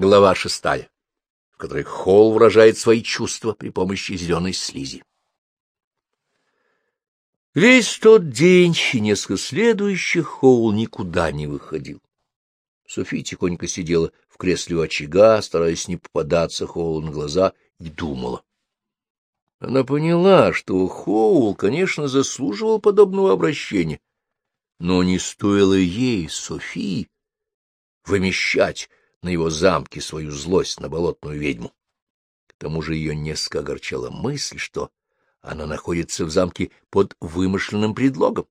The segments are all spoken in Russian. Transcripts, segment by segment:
Глава шестая, в которой Холл выражает свои чувства при помощи зеленой слизи. Весь тот день и несколько следующих Хоул никуда не выходил. Софи тихонько сидела в кресле у очага, стараясь не попадаться Хоулу на глаза, и думала. Она поняла, что Хоул, конечно, заслуживал подобного обращения, но не стоило ей, Софии, вымещать на его замке свою злость на болотную ведьму. К тому же ее несколько огорчала мысль, что она находится в замке под вымышленным предлогом.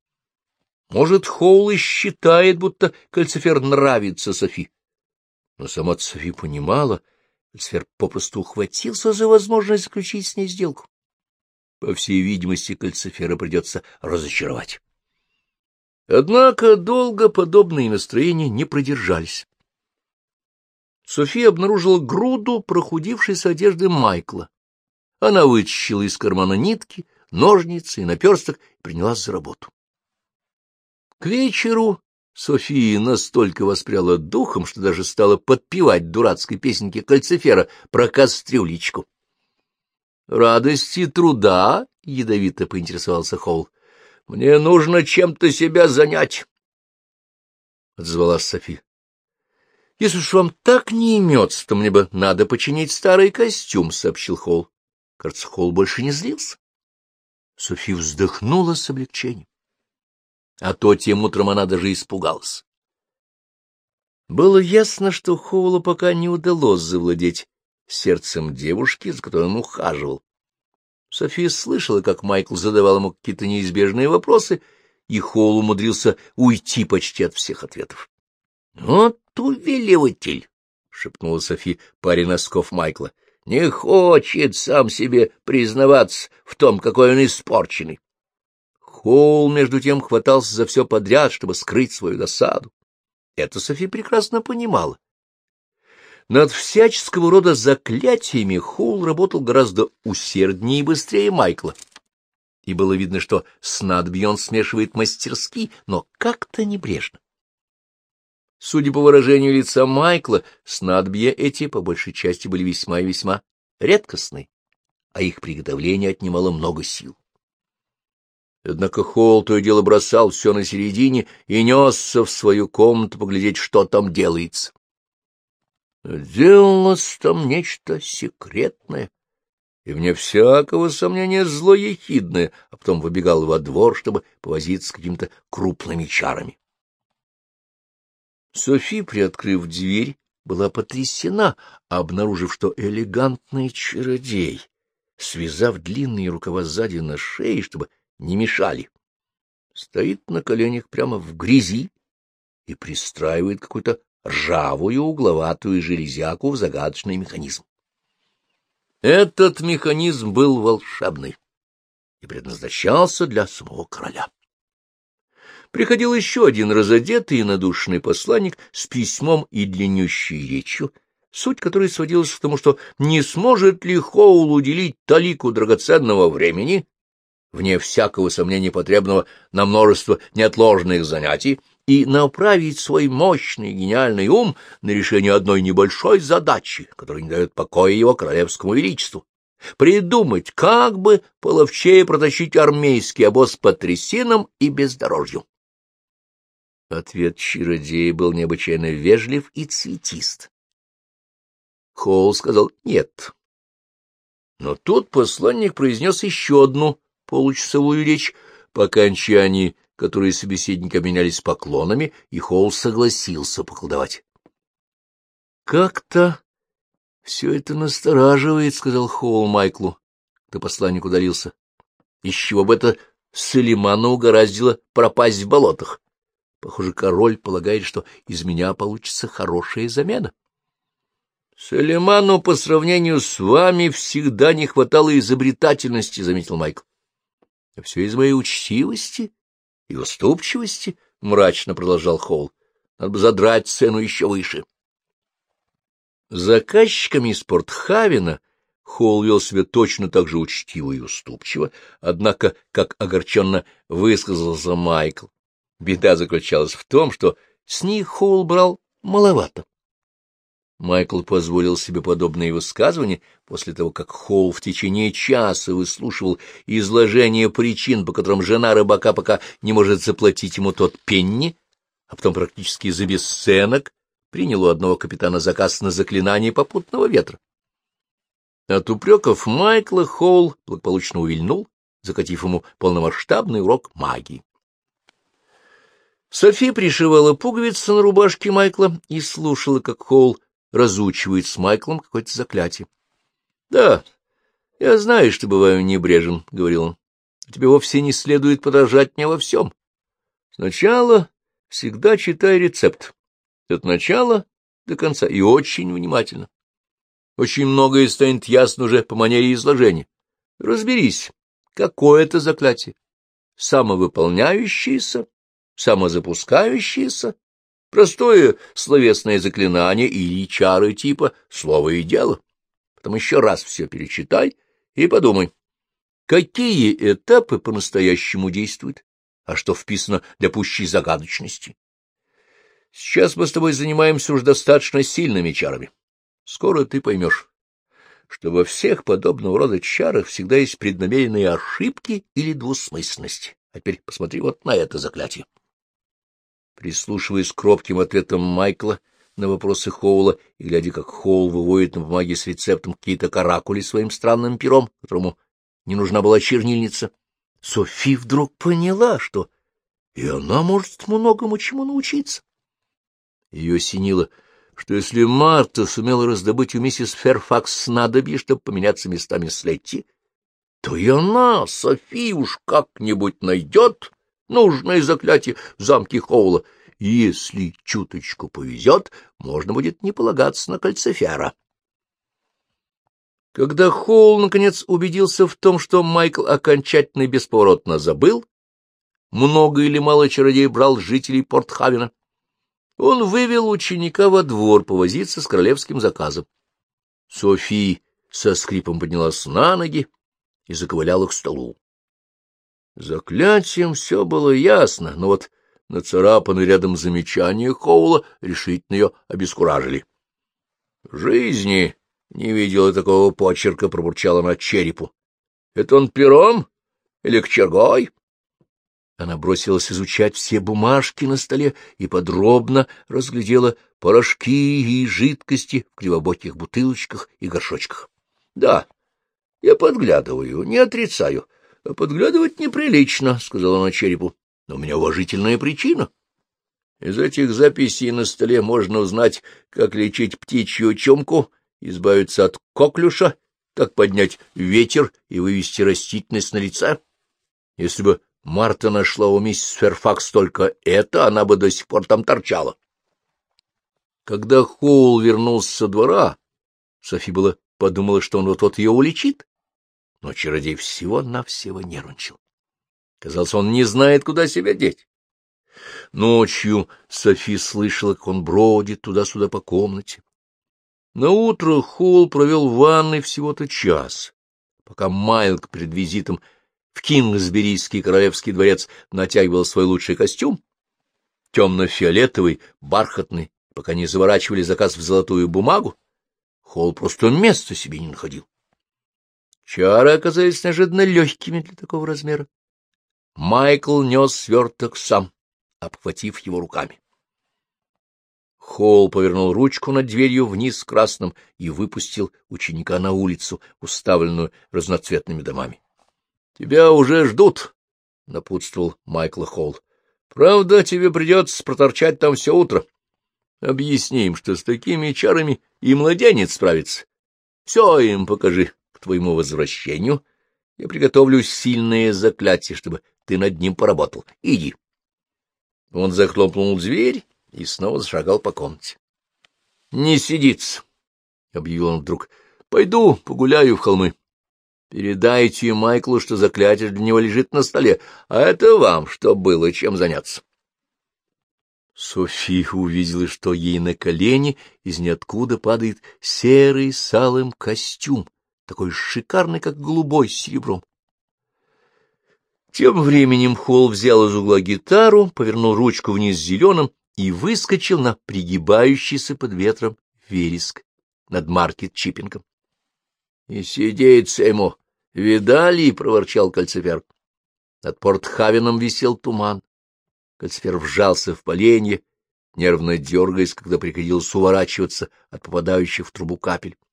Может, Хоул считает, будто Кальцифер нравится Софи. Но сама Софи понимала, Кальцифер попросту ухватился за возможность заключить с ней сделку. По всей видимости, Кальцифера придется разочаровать. Однако долго подобные настроения не продержались. София обнаружила груду прохудившейся одежды Майкла. Она вытащила из кармана нитки, ножницы и наперсток и принялась за работу. К вечеру София настолько воспряла духом, что даже стала подпевать дурацкой песенке кальцифера про кастрюлечку. «Радости труда?» — ядовито поинтересовался Холл. — Мне нужно чем-то себя занять, — отзвалась Софи. — Если уж вам так не имется, то мне бы надо починить старый костюм, — сообщил Холл. Кажется, Холл больше не злился. Софи вздохнула с облегчением. А то тем утром она даже испугалась. Было ясно, что Хоулу пока не удалось завладеть сердцем девушки, за которой он ухаживал. София слышала, как Майкл задавал ему какие-то неизбежные вопросы, и Холл умудрился уйти почти от всех ответов. — Вот увиливатель! — шепнула Софи паре носков Майкла. — Не хочет сам себе признаваться в том, какой он испорченный. Холл, между тем, хватался за все подряд, чтобы скрыть свою досаду. Это Софи прекрасно понимала. Над всяческого рода заклятиями Хоул работал гораздо усерднее и быстрее Майкла. И было видно, что снадобье он смешивает мастерски, но как-то небрежно. Судя по выражению лица Майкла, снадобья эти по большей части были весьма и весьма редкостны, а их приготовление отнимало много сил. Однако Холл то и дело бросал все на середине и несся в свою комнату поглядеть, что там делается. Делалось там нечто секретное, и вне всякого сомнения злоехидное, а потом выбегал во двор, чтобы повозиться с какими-то крупными чарами. Софи, приоткрыв дверь, была потрясена, обнаружив, что элегантный чародей, связав длинные рукава сзади на шее, чтобы не мешали, стоит на коленях прямо в грязи и пристраивает какой-то ржавую угловатую железяку в загадочный механизм. Этот механизм был волшебный и предназначался для самого короля. Приходил еще один разодетый и надушенный посланник с письмом и длиннющей речью, суть которой сводилась к тому, что не сможет ли Хоул уделить талику драгоценного времени, вне всякого сомнения потребного на множество неотложных занятий, и направить свой мощный гениальный ум на решение одной небольшой задачи, которая не дает покоя его королевскому величеству. Придумать, как бы половчее протащить армейский обоз по трясинам и бездорожью. Ответ чародея был необычайно вежлив и цветист. Холл сказал «нет». Но тут посланник произнес еще одну получасовую речь, по окончании которые собеседники обменялись поклонами, и Холл согласился поколдовать. — Как-то все это настораживает, — сказал Холл Майклу, когда посланник удалился. — Из чего бы это Салимана угораздило пропасть в болотах? Похоже, король полагает, что из меня получится хорошая замена. — Салиману по сравнению с вами всегда не хватало изобретательности, — заметил Майкл. — все из моей учтивости и уступчивости, — мрачно продолжал Холл. — Надо бы задрать цену еще выше. Заказчиками из Портхавена Холл вел себя точно так же учтиво и уступчиво, однако, как огорченно высказался Майкл, беда заключалась в том, что с них Холл брал маловато. Майкл позволил себе подобные высказывания после того, как Холл в течение часа выслушивал изложение причин, по которым жена рыбака пока не может заплатить ему тот пенни, а потом практически за бесценок принял у одного капитана заказ на заклинание попутного ветра. От упреков Майкла Холл благополучно увильнул, закатив ему полномасштабный урок магии. Софи пришивала пуговицы на рубашке Майкла и слушала, как Холл разучивает с Майклом какое-то заклятие. — Да, я знаю, что бываю небрежен, — говорил он. — Тебе вовсе не следует подражать мне во всем. Сначала всегда читай рецепт. От начала до конца и очень внимательно. Очень многое станет ясно уже по манере изложения. Разберись, какое это заклятие. Самовыполняющееся, самозапускающееся, Простое словесное заклинание или чары типа «слово и дело». Потом еще раз все перечитай и подумай, какие этапы по-настоящему действуют, а что вписано для пущей загадочности. Сейчас мы с тобой занимаемся уж достаточно сильными чарами. Скоро ты поймешь, что во всех подобного рода чарах всегда есть преднамеренные ошибки или двусмысленности. А теперь посмотри вот на это заклятие. Прислушиваясь к робким ответам Майкла на вопросы Хоула и глядя, как Хоул выводит на бумаге с рецептом какие-то каракули своим странным пером, которому не нужна была чернильница, Софи вдруг поняла, что и она может многому чему научиться. Ее осенило, что если Марта сумела раздобыть у миссис Ферфакс снадобье, чтобы поменяться местами с Летти, то и она, Софи, уж как-нибудь найдет нужное заклятие в замке Хоула. Если чуточку повезет, можно будет не полагаться на кальцифера. Когда Хоул, наконец, убедился в том, что Майкл окончательно и бесповоротно забыл, много или мало чародей брал жителей Портхавена, он вывел ученика во двор повозиться с королевским заказом. Софи со скрипом поднялась на ноги и заковыляла к столу. Заклятием все было ясно, но вот нацарапанные рядом замечания Хоула решительно ее обескуражили. — жизни не видела такого почерка, — пробурчала она черепу. — Это он пером или кочергой? Она бросилась изучать все бумажки на столе и подробно разглядела порошки и жидкости в кривобоких бутылочках и горшочках. — Да, я подглядываю, не отрицаю. —— Подглядывать неприлично, — сказала она черепу. — Но у меня уважительная причина. Из этих записей на столе можно узнать, как лечить птичью чумку, избавиться от коклюша, как поднять ветер и вывести растительность на лице. Если бы Марта нашла у миссис Ферфакс только это, она бы до сих пор там торчала. Когда Хоул вернулся со двора, Софи было подумала, что он вот-вот ее улечит но чародей всего-навсего нервничал. Казалось, он не знает, куда себя деть. Ночью Софи слышала, как он бродит туда-сюда по комнате. На утро Холл провел в ванной всего-то час, пока Майлк перед визитом в Кингсберийский королевский дворец натягивал свой лучший костюм, темно-фиолетовый, бархатный, пока не заворачивали заказ в золотую бумагу, Холл просто места себе не находил. Чары оказались неожиданно легкими для такого размера. Майкл нес сверток сам, обхватив его руками. Холл повернул ручку над дверью вниз красным и выпустил ученика на улицу, уставленную разноцветными домами. — Тебя уже ждут, — напутствовал Майкл Холл. — Правда, тебе придется проторчать там все утро. Объясни им, что с такими чарами и младенец справится. Все им покажи твоему возвращению я приготовлю сильное заклятие, чтобы ты над ним поработал. Иди. Он захлопнул дверь и снова зашагал по комнате. — Не сидится, — объявил он вдруг. — Пойду погуляю в холмы. Передайте Майклу, что заклятие для него лежит на столе, а это вам, что было чем заняться. София увидела, что ей на колени из ниоткуда падает серый салым костюм такой шикарный, как голубой, с серебром. Тем временем Холл взял из угла гитару, повернул ручку вниз зеленым и выскочил на пригибающийся под ветром вереск над маркет-чиппингом. — И сидеться ему, видали? — проворчал кольцефер. Над Портхавеном висел туман. Кольцефер вжался в поленье, нервно дергаясь, когда приходилось уворачиваться от попадающих в трубу капель. —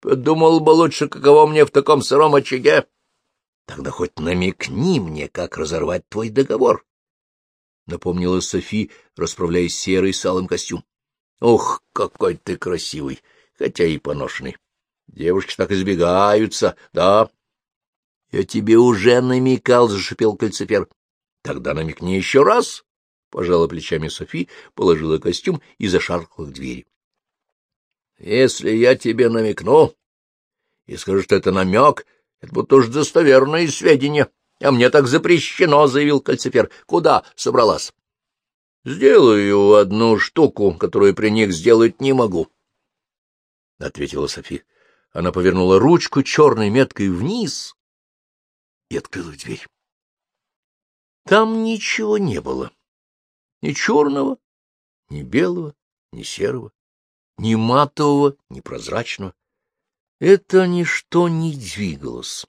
Подумал бы лучше, каково мне в таком сыром очаге. — Тогда хоть намекни мне, как разорвать твой договор, — напомнила Софи, расправляя серый с алым костюм. — Ох, какой ты красивый, хотя и поношенный. Девушки так избегаются, да? — Я тебе уже намекал, — зашипел кольцефер. — Тогда намекни еще раз. Пожала плечами Софи, положила костюм и зашаркала к двери. — Если я тебе намекну и скажу, что это намек, это будто уж достоверные сведения. А мне так запрещено, — заявил кольцефер. — Куда собралась? — Сделаю одну штуку, которую при них сделать не могу, — ответила Софи. Она повернула ручку черной меткой вниз и открыла дверь. Там ничего не было. Ни черного, ни белого, ни серого, ни матового, ни прозрачного. Это ничто не двигалось.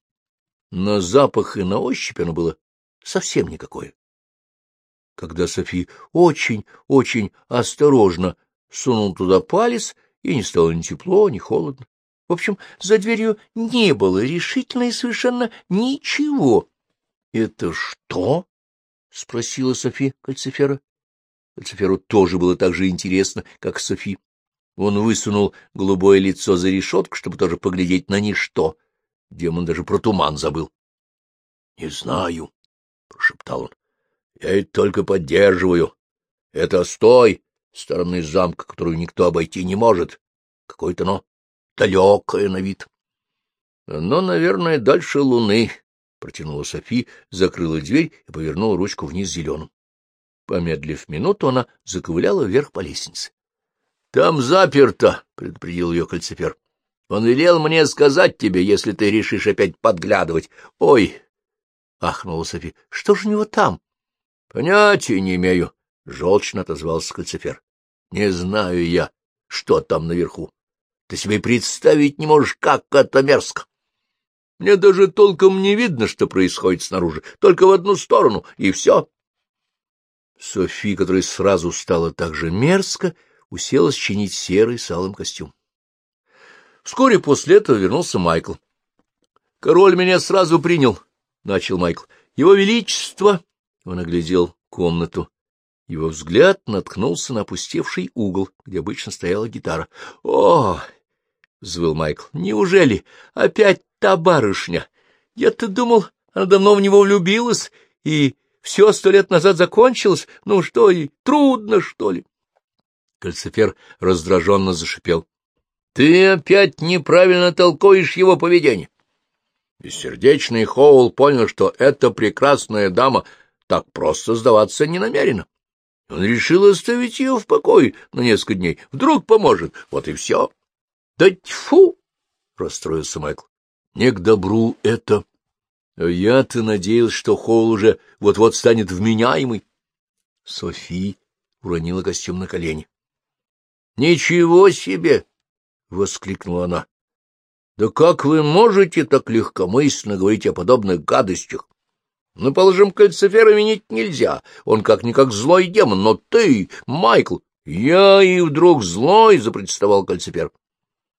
На запах и на ощупь оно было совсем никакое. Когда Софи очень-очень осторожно сунул туда палец, и не стало ни тепло, ни холодно. В общем, за дверью не было решительно и совершенно ничего. — Это что? — спросила Софи Кальцифера. Кальциферу тоже было так же интересно, как Софи. Он высунул голубое лицо за решетку, чтобы тоже поглядеть на ничто. Демон даже про туман забыл. — Не знаю, — прошептал он. — Я это только поддерживаю. Это стой стороны замка, которую никто обойти не может. Какое-то оно далекое на вид. — Но, наверное, дальше луны, — протянула Софи, закрыла дверь и повернула ручку вниз зеленым. Помедлив минуту, она заковыляла вверх по лестнице. — Там заперто, — предупредил ее кольцефер. — Он велел мне сказать тебе, если ты решишь опять подглядывать. — Ой! — ахнула Софи. — Что же у него там? — Понятия не имею, — желчно отозвался кольцефер. — Не знаю я, что там наверху. Ты себе представить не можешь, как это мерзко. Мне даже толком не видно, что происходит снаружи, только в одну сторону, и все. Софи, которой сразу стало так же мерзко, уселась чинить серый с алым костюм. Вскоре после этого вернулся Майкл. — Король меня сразу принял, — начал Майкл. — Его Величество! — он оглядел комнату. Его взгляд наткнулся на опустевший угол, где обычно стояла гитара. — О! — взвыл Майкл. — Неужели опять та барышня? Я-то думал, она давно в него влюбилась и все сто лет назад закончилось. Ну что, и трудно, что ли? Кальцифер раздраженно зашипел. — Ты опять неправильно толкуешь его поведение. Бессердечный Хоул понял, что эта прекрасная дама так просто сдаваться не намерена. Он решил оставить ее в покое на несколько дней. Вдруг поможет. Вот и все. — Да тьфу! — расстроился Майкл. — Не к добру это. Я-то надеялся, что Холл уже вот-вот станет вменяемый. Софи уронила костюм на колени. — Ничего себе! — воскликнула она. — Да как вы можете так легкомысленно говорить о подобных гадостях? Ну, положим, кальцифера винить нельзя, он как-никак злой демон, но ты, Майкл... — Я и вдруг злой, — запротестовал кальцифер.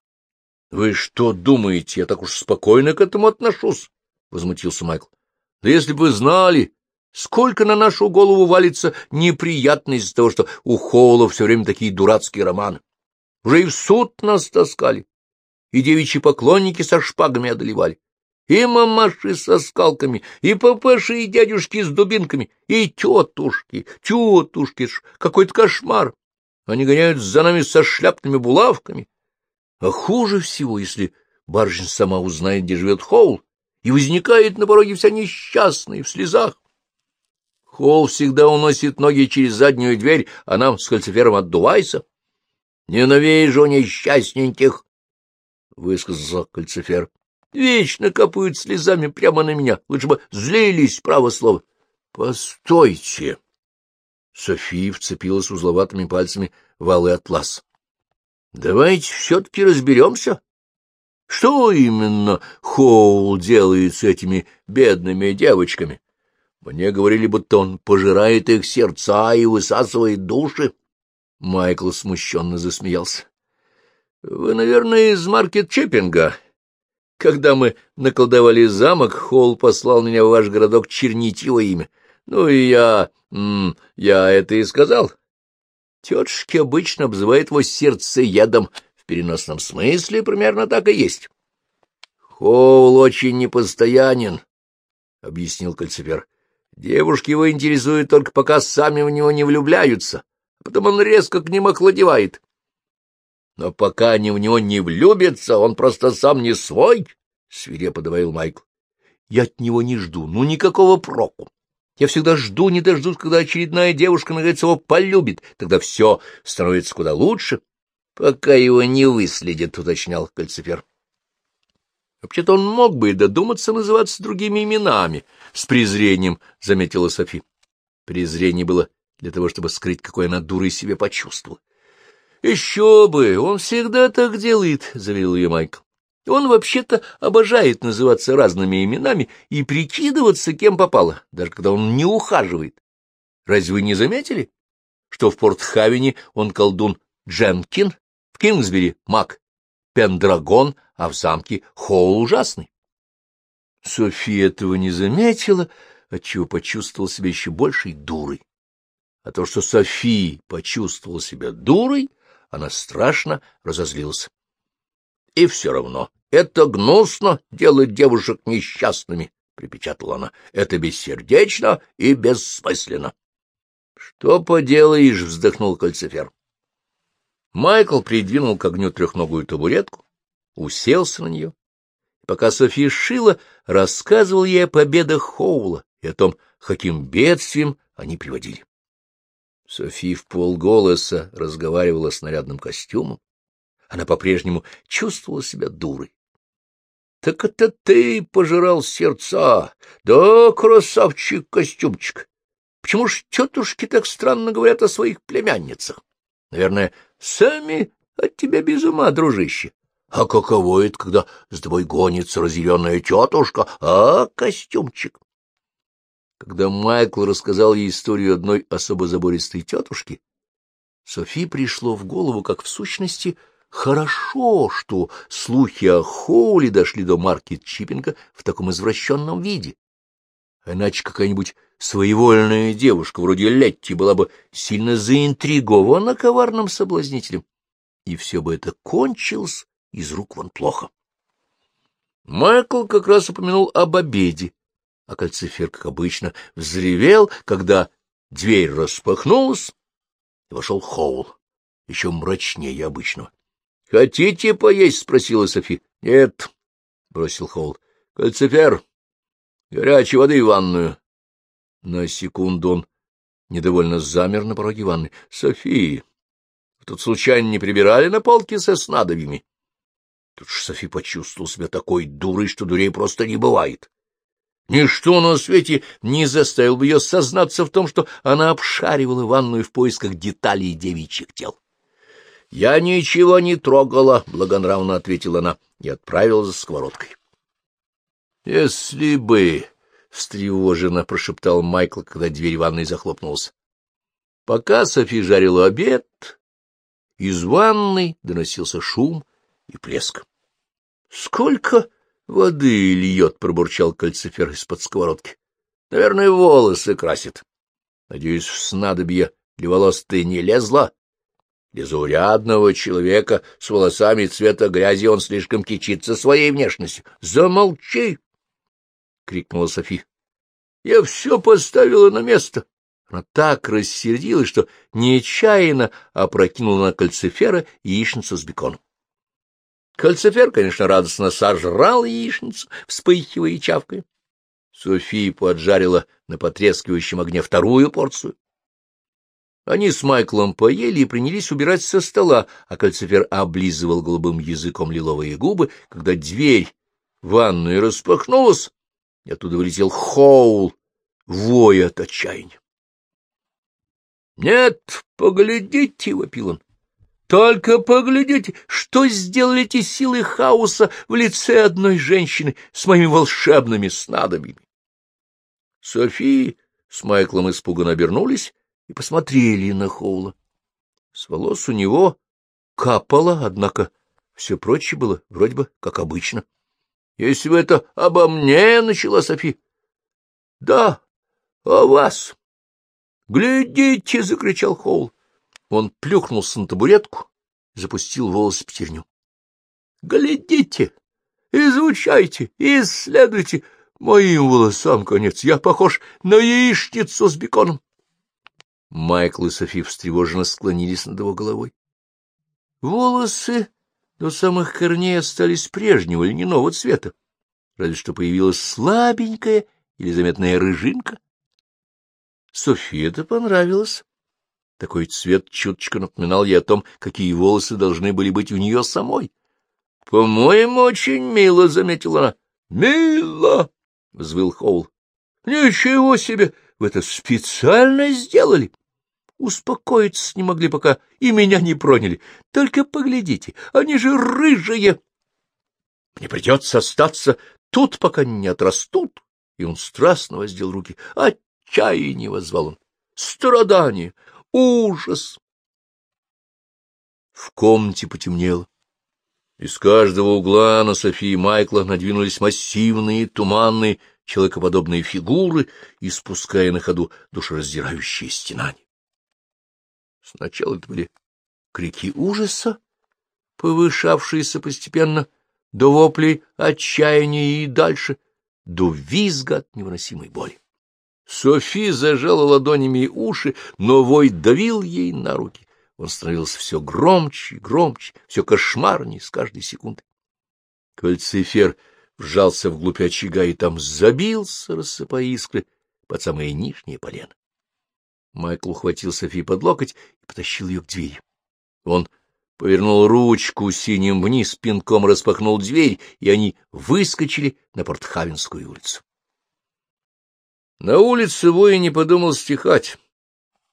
— Вы что думаете, я так уж спокойно к этому отношусь? — возмутился Майкл. — Да если бы вы знали, сколько на нашу голову валится неприятность из-за того, что у Хоула все время такие дурацкие романы. Уже и в суд нас таскали, и девичьи поклонники со шпагами одолевали, и мамаши со скалками, и папаши, и дядюшки с дубинками, и тетушки, тетушки, какой-то кошмар. Они гоняют за нами со шляпными булавками. А хуже всего, если барышня сама узнает, где живет Хоул, и возникает на пороге вся несчастная, в слезах. Холл всегда уносит ноги через заднюю дверь, а нам с кальцифером отдувайся. — Ненавижу несчастненьких, — высказался кальцифер. — Вечно капают слезами прямо на меня, лучше бы злились, право слово. — Постойте! София вцепилась узловатыми пальцами в алый атлас. — Давайте все-таки разберемся. Что именно Хоул делает с этими бедными девочками? Мне говорили, будто он пожирает их сердца и высасывает души. Майкл смущенно засмеялся. — Вы, наверное, из маркет-чиппинга. Когда мы наколдовали замок, Холл послал меня в ваш городок чернить его имя. Ну и я... Я это и сказал. Тетушки обычно обзывают его сердцеедом. В переносном смысле примерно так и есть. Холл очень непостоянен, — объяснил кольцефер. Девушки его интересуют только пока сами в него не влюбляются, а потом он резко к ним охладевает. Но пока они в него не влюбятся, он просто сам не свой, — свирепо добавил Майкл. Я от него не жду, ну никакого проку. Я всегда жду, не дождусь, когда очередная девушка, наконец, его полюбит. Тогда все становится куда лучше. — Пока его не выследят, — уточнял Кальцифер. Вообще-то он мог бы и додуматься называться другими именами, — с презрением заметила Софи. Презрение было для того, чтобы скрыть, какой она дурой себе почувствовала. — Еще бы! Он всегда так делает, — заверил ее Майкл. Он вообще-то обожает называться разными именами и прикидываться, кем попало, даже когда он не ухаживает. Разве вы не заметили, что в Портхавене он колдун Дженкин, в Кингсбери — маг Пендрагон, а в замке Хоул ужасный? София этого не заметила, отчего почувствовала себя еще большей дурой. А то, что София почувствовала себя дурой, она страшно разозлилась. — И все равно это гнусно делать девушек несчастными, — припечатала она. — Это бессердечно и бессмысленно. — Что поделаешь, — вздохнул кольцефер. Майкл придвинул к огню трехногую табуретку, уселся на нее. Пока София шила, рассказывал ей о победах Хоула и о том, каким бедствием они приводили. София в полголоса разговаривала с нарядным костюмом, она по-прежнему чувствовала себя дурой. — Так это ты пожирал сердца, да, красавчик-костюмчик? Почему ж тетушки так странно говорят о своих племянницах? Наверное, сами от тебя без ума, дружище. А каково это, когда с тобой гонится разъяренная тетушка, а, костюмчик? Когда Майкл рассказал ей историю одной особо забористой тетушки, Софи пришло в голову, как в сущности — Хорошо, что слухи о Хоули дошли до маркет Чиппинга в таком извращенном виде. Иначе какая-нибудь своевольная девушка вроде Летти была бы сильно заинтригована коварным соблазнителем, и все бы это кончилось из рук вон плохо. Майкл как раз упомянул об обеде, а кальцифер, как обычно, взревел, когда дверь распахнулась, и вошел Хоул, еще мрачнее обычного. — Хотите поесть? — спросила Софи. — Нет, — бросил Холл. — Кальцифер, горячей воды в ванную. На секунду он недовольно замер на пороге ванны. — Софи, вы тут случайно не прибирали на полке со снадобьями? Тут же Софи почувствовал себя такой дурой, что дурей просто не бывает. Ничто на свете не заставил бы ее сознаться в том, что она обшаривала ванную в поисках деталей девичьих тел. — Я ничего не трогала, — благонравно ответила она и отправилась за сковородкой. — Если бы... — встревоженно прошептал Майкл, когда дверь ванной захлопнулась. Пока Софи жарила обед, из ванной доносился шум и плеск. — Сколько воды льет, — пробурчал кальцифер из-под сковородки. — Наверное, волосы красит. Надеюсь, в снадобье для волос ты не лезла? Для заурядного человека с волосами цвета грязи он слишком кичится своей внешностью. «Замолчи!» — крикнула Софи. «Я все поставила на место». Она так рассердилась, что нечаянно опрокинула на кальцифера яичницу с беконом. Кальцифер, конечно, радостно сожрал яичницу, вспыхивая и чавкая. София поджарила на потрескивающем огне вторую порцию. Они с Майклом поели и принялись убирать со стола, а кальцифер облизывал голубым языком лиловые губы, когда дверь в ванную распахнулась, и оттуда вылетел Хоул, воя от отчаяния. — Нет, поглядите, — вопил он, — Только поглядите, что сделали эти силы хаоса в лице одной женщины с моими волшебными снадобьями. София с Майклом испуганно обернулись и посмотрели на Хоула. С волос у него капало, однако все прочее было вроде бы как обычно. — Если бы это обо мне, — начала Софи. — Да, о вас. — Глядите, — закричал Хоул. Он плюхнулся на табуретку запустил волосы пятерню. — Глядите, изучайте, исследуйте. Моим волосам конец. Я похож на яичницу с беконом. Майкл и Софи встревоженно склонились над его головой. Волосы до самых корней остались прежнего льняного цвета, разве что появилась слабенькая или заметная рыжинка. Софи это понравилось. Такой цвет чуточку напоминал ей о том, какие волосы должны были быть у нее самой. — По-моему, очень мило, — заметила она. — Мило! — взвыл Хоул. — Ничего себе! Вы это специально сделали! Успокоиться не могли, пока и меня не проняли. Только поглядите, они же рыжие! Мне придется остаться тут, пока не отрастут. И он страстно воздел руки. Отчаяние возвал он. Страдание! Ужас! В комнате потемнело. Из каждого угла на Софии Майкла надвинулись массивные, туманные, человекоподобные фигуры, испуская на ходу душераздирающие стенания. Сначала это были крики ужаса, повышавшиеся постепенно до воплей отчаяния и дальше, до визга от невыносимой боли. Софи зажала ладонями уши, но вой давил ей на руки. Он становился все громче и громче, все кошмарнее с каждой секундой. Кальцифер вжался вглубь очага и там забился, рассыпая искры под самые нижние полена. Майкл ухватил Софи под локоть и потащил ее к двери. Он повернул ручку синим вниз, пинком распахнул дверь, и они выскочили на Портхавенскую улицу. На улице вой не подумал стихать.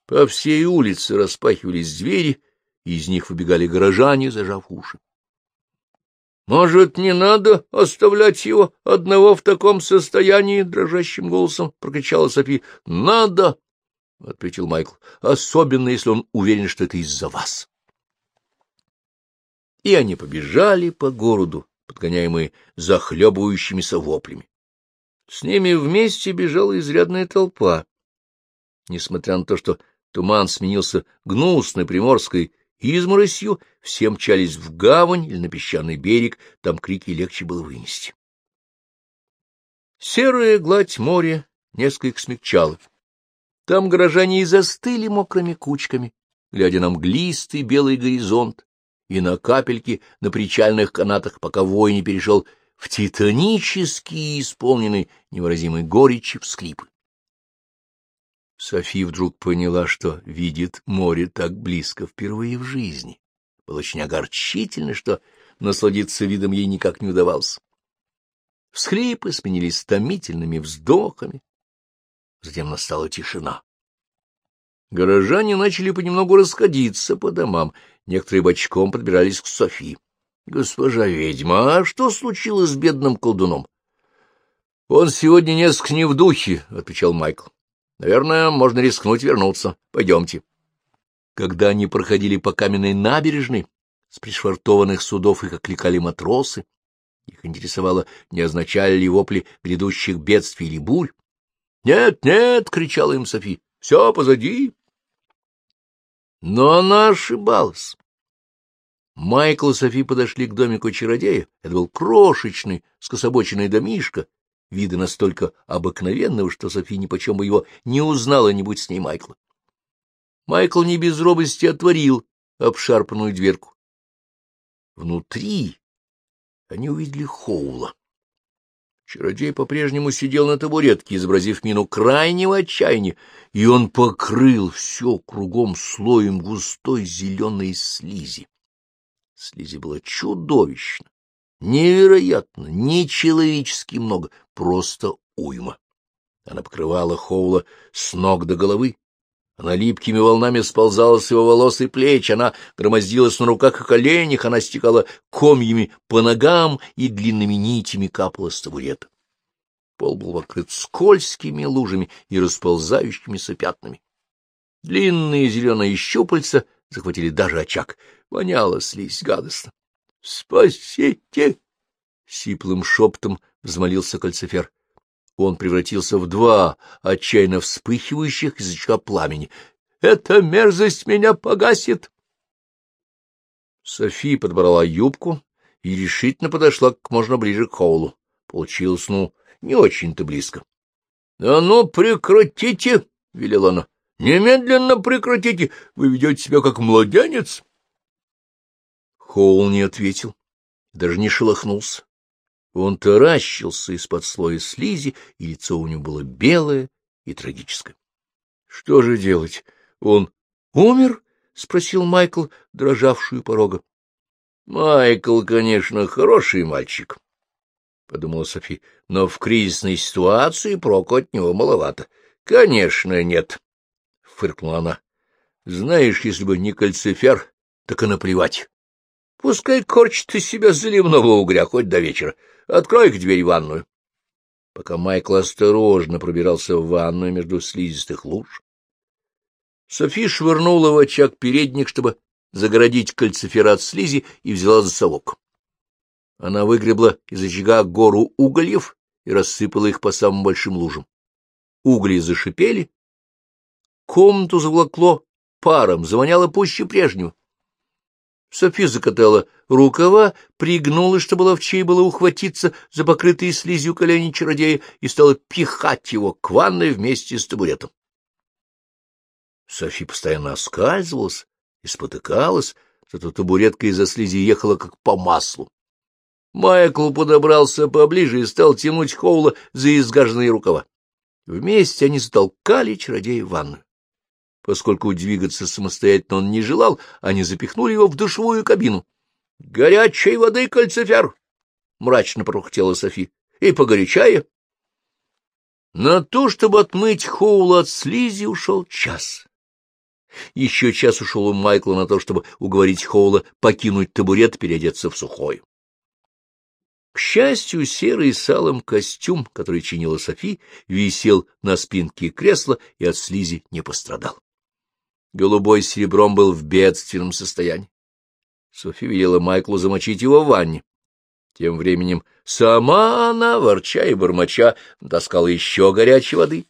По всей улице распахивались двери, и из них выбегали горожане, зажав уши. — Может, не надо оставлять его одного в таком состоянии? — дрожащим голосом прокричала Софи. — Надо! — ответил Майкл. — Особенно, если он уверен, что это из-за вас. И они побежали по городу, подгоняемые захлебывающимися воплями. С ними вместе бежала изрядная толпа. Несмотря на то, что туман сменился гнусной приморской изморосью, все мчались в гавань или на песчаный берег, там крики легче было вынести. Серая гладь моря несколько смягчала. Там горожане и застыли мокрыми кучками, глядя на мглистый белый горизонт и на капельки на причальных канатах, пока вой не перешел в титанический, исполненный невыразимой горечи всклипы. Софи вдруг поняла, что видит море так близко впервые в жизни. Было очень огорчительно, что насладиться видом ей никак не удавалось. Всхлипы сменились томительными вздохами. Затем настала тишина. Горожане начали понемногу расходиться по домам, некоторые бочком подбирались к Софи. Госпожа ведьма, а что случилось с бедным колдуном? — Он сегодня несколько не в духе, — отвечал Майкл. — Наверное, можно рискнуть вернуться. Пойдемте. Когда они проходили по каменной набережной, с пришвартованных судов их окликали матросы. Их интересовало, не означали ли вопли грядущих бедствий или бурь. «Нет, нет!» — кричала им Софи. «Все позади!» Но она ошибалась. Майкл и Софи подошли к домику чародея. Это был крошечный, скособоченный домишко, вида настолько обыкновенного, что Софи нипочем бы его не узнала, не будь с ней Майкла. Майкл не без робости отворил обшарпанную дверку. Внутри они увидели Хоула. Чародей по-прежнему сидел на табуретке, изобразив мину крайнего отчаяния, и он покрыл все кругом слоем густой зеленой слизи. Слизи было чудовищно, невероятно, нечеловечески много, просто уйма. Она покрывала Хоула с ног до головы, Она липкими волнами сползала с его волос и плеч, она громоздилась на руках и коленях, она стекала комьями по ногам и длинными нитями капала с табурета. Пол был покрыт скользкими лужами и расползающимися пятнами. Длинные зеленые щупальца захватили даже очаг. Воняло слизь гадостно. — Спасите! — сиплым шептом взмолился кольцефер он превратился в два отчаянно вспыхивающих язычка пламени. «Эта мерзость меня погасит!» София подобрала юбку и решительно подошла как можно ближе к Хоулу. Получилось, ну, не очень-то близко. — А ну, прекратите! — велела она. — Немедленно прекратите! Вы ведете себя как младенец! Хоул не ответил, даже не шелохнулся. Он таращился из-под слоя слизи, и лицо у него было белое и трагическое. — Что же делать? Он умер? — спросил Майкл, дрожавшую порога. — Майкл, конечно, хороший мальчик, — подумала Софи, — но в кризисной ситуации проку от него маловато. — Конечно, нет, — фыркнула она. — Знаешь, если бы не кальцифер, так и наплевать. Пускай корчит из себя заливного угря хоть до вечера. Открой-ка дверь в ванную. Пока Майкл осторожно пробирался в ванную между слизистых луж, Софи швырнула в очаг передник, чтобы загородить кальцифер от слизи, и взяла за совок. Она выгребла из очага гору угольев и рассыпала их по самым большим лужам. Угли зашипели, комнату заволокло паром, завоняло пуще прежнего. Софи закатала рукава, пригнулась, чтобы ловчей было ухватиться за покрытые слизью колени чародея, и стала пихать его к ванной вместе с табуретом. Софи постоянно оскальзывалась и спотыкалась, зато табуретка из-за слизи ехала как по маслу. Майкл подобрался поближе и стал тянуть Хоула за изгаженные рукава. Вместе они затолкали чародея в ванную. Поскольку двигаться самостоятельно он не желал, они запихнули его в душевую кабину. — Горячей воды, кальцифер! — мрачно прохотела Софи. — И погорячая. На то, чтобы отмыть Хоула от слизи, ушел час. Еще час ушел у Майкла на то, чтобы уговорить Хоула покинуть табурет, переодеться в сухой. К счастью, серый салом костюм, который чинила Софи, висел на спинке кресла и от слизи не пострадал. Голубой с серебром был в бедственном состоянии. Софи велела Майклу замочить его в ванне. Тем временем сама она, ворча и бормоча, таскала еще горячей воды.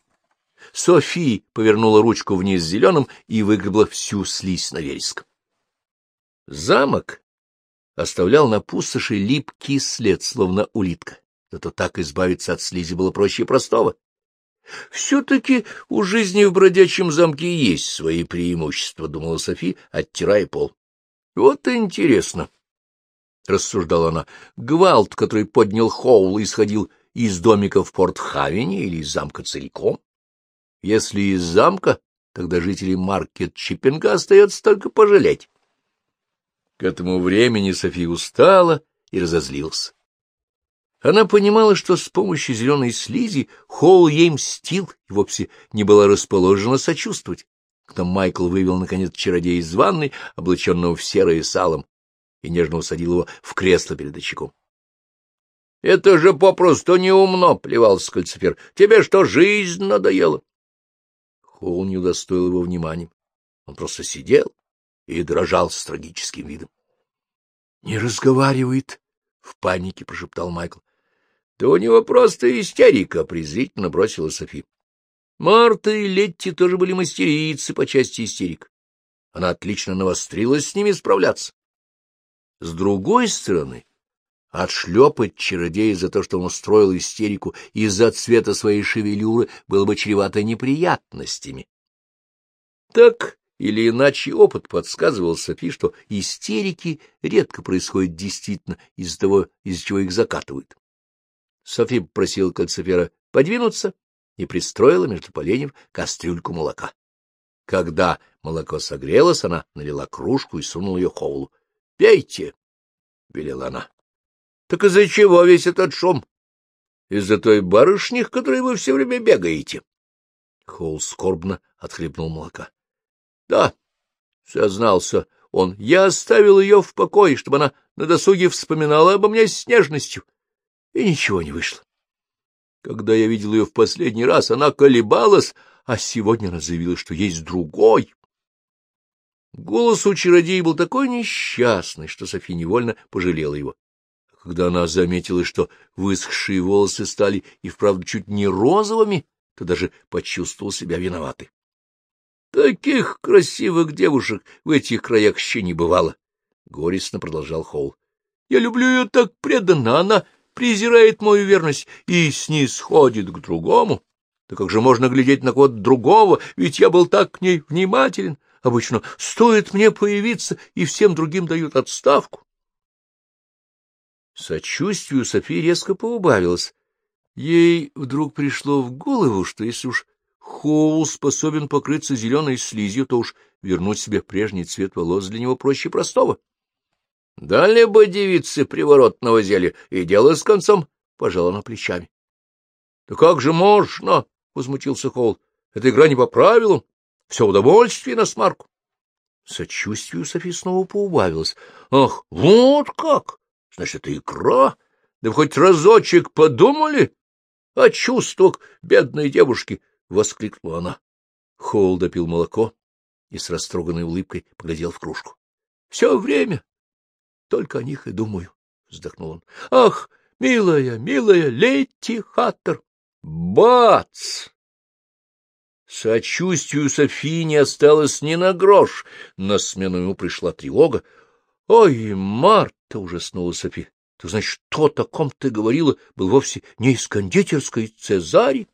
Софи повернула ручку вниз зеленым и выгребла всю слизь на вереск. Замок оставлял на пустоши липкий след, словно улитка. Зато так избавиться от слизи было проще простого. Все-таки у жизни в бродячем замке есть свои преимущества, — думала Софи, оттирая пол. — Вот интересно, — рассуждала она, — гвалт, который поднял Хоул, исходил из домика в Порт-Хавене или из замка целиком? Если из замка, тогда жителей Маркет-Чиппинга остается только пожалеть. К этому времени София устала и разозлился. Она понимала, что с помощью зеленой слизи Холл ей мстил и вовсе не была расположена сочувствовать. Когда Майкл вывел, наконец, чародея из ванной, облаченного в серое салом, и нежно усадил его в кресло перед очагом. — Это же попросту неумно, — плевался кольцефер. — Тебе что, жизнь надоела? Холл не удостоил его внимания. Он просто сидел и дрожал с трагическим видом. — Не разговаривает, — в панике прошептал Майкл. Да у него просто истерика, — презрительно бросила Софи. Марта и Летти тоже были мастерицы по части истерик. Она отлично навострилась с ними справляться. С другой стороны, отшлепать чародея за то, что он устроил истерику из-за цвета своей шевелюры, было бы чревато неприятностями. Так или иначе опыт подсказывал Софи, что истерики редко происходят действительно из-за того, из-за чего их закатывают. Софи попросила кальцифера подвинуться и пристроила между поленьев кастрюльку молока. Когда молоко согрелось, она налила кружку и сунула ее Хоулу. — Пейте, — велела она. — Так из-за чего весь этот шум? — Из-за той барышни, к которой вы все время бегаете. Хоул скорбно отхлебнул молока. Да, сознался он, я оставил ее в покое, чтобы она на досуге вспоминала обо мне с нежностью. И ничего не вышло. Когда я видел ее в последний раз, она колебалась, а сегодня она заявила, что есть другой. Голос у чародея был такой несчастный, что София невольно пожалела его. Когда она заметила, что высохшие волосы стали и вправду чуть не розовыми, то даже почувствовал себя виноватой. Таких красивых девушек в этих краях еще не бывало, — горестно продолжал Холл. Я люблю ее так преданно, она презирает мою верность и снисходит к другому. Да как же можно глядеть на кого-то другого, ведь я был так к ней внимателен. Обычно стоит мне появиться, и всем другим дают отставку. Сочувствию Софии резко поубавилось. Ей вдруг пришло в голову, что если уж Хоул способен покрыться зеленой слизью, то уж вернуть себе прежний цвет волос для него проще простого. — Дали бы девице приворотного зелья, и дело с концом, — пожала она плечами. — Да как же можно? — возмутился Хоул. — Эта игра не по правилам. Все удовольствие на смарку. Сочувствию Софи снова поубавилось. — Ах, вот как! Значит, это игра? Да вы хоть разочек подумали о чувствах бедной девушки? — воскликнула она. Холл допил молоко и с растроганной улыбкой поглядел в кружку. — Все время только о них и думаю, — вздохнул он. — Ах, милая, милая Летти Хаттер! Бац! Сочувствию Софии не осталось ни на грош. На смену ему пришла тревога. — Ой, Марта! — ужаснула Софи. — Ты знаешь, что о ком ты говорила был вовсе не из кондитерской Цезари?